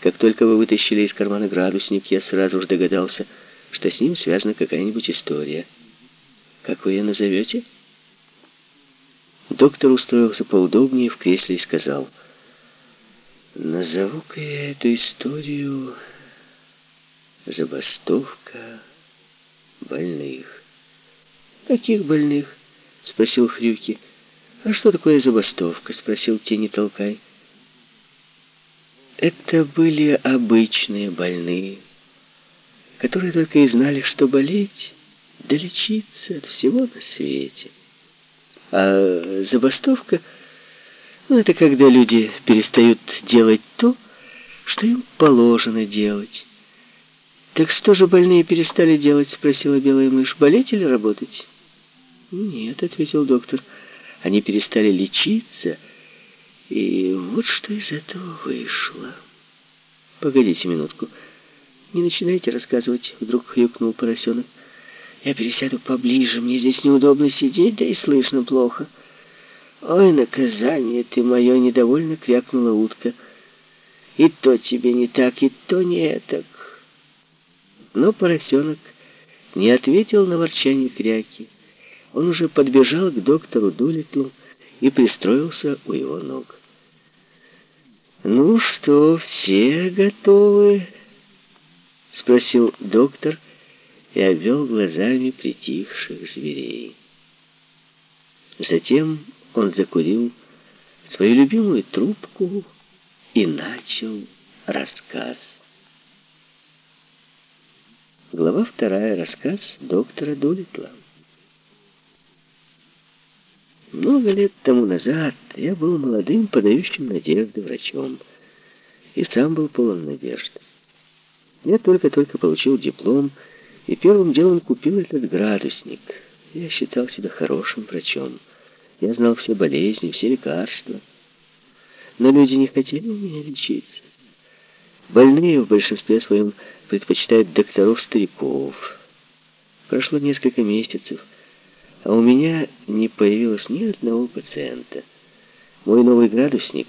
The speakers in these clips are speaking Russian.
Как только вы вытащили из кармана градусник, я сразу же догадался, что с ним связана какая-нибудь история. Как вы ее назовете?» Доктор устроился поудобнее в кресле и сказал, «Назову-ка я эту историю «Забастовка больных». «Каких больных?» — спросил Хрюки. «А что такое забастовка?» — спросил Тени Толкай. Это были обычные больные, которые только и знали, что болеть, да лечиться от всего на свете. А забастовка, ну, это когда люди перестают делать то, что им положено делать. «Так что же больные перестали делать?» — спросила белая мышь. «Болеть или работать?» «Нет», — ответил доктор. «Они перестали лечиться, и вот что из этого вышло». «Погодите минутку. Не начинайте рассказывать», — вдруг хрюкнул поросенок. Я пересяду поближе, мне здесь неудобно сидеть, да и слышно плохо. Ой, наказание ты мое, недовольно крякнула утка. И то тебе не так, и то не так. Но поросенок не ответил на ворчание кряки. Он уже подбежал к доктору Дулитлу и пристроился у его ног. «Ну что, все готовы?» — спросил доктор, и обвел глазами притихших зверей. Затем он закурил свою любимую трубку и начал рассказ. Глава вторая. Рассказ доктора Дулитла. Много лет тому назад я был молодым, подающим надежды врачом, и сам был полон надежд. Я только-только получил диплом и первым делом купил этот градусник. Я считал себя хорошим врачом. Я знал все болезни, все лекарства. Но люди не хотели у меня лечиться. Больные в большинстве своем предпочитают докторов-стариков. Прошло несколько месяцев, а у меня не появилось ни одного пациента. Мой новый градусник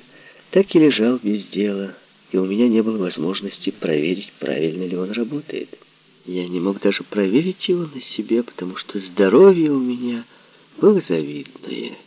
так и лежал без дела, и у меня не было возможности проверить, правильно ли он работает. Я не мог даже проверить его на себе, потому что здоровье у меня было завидное.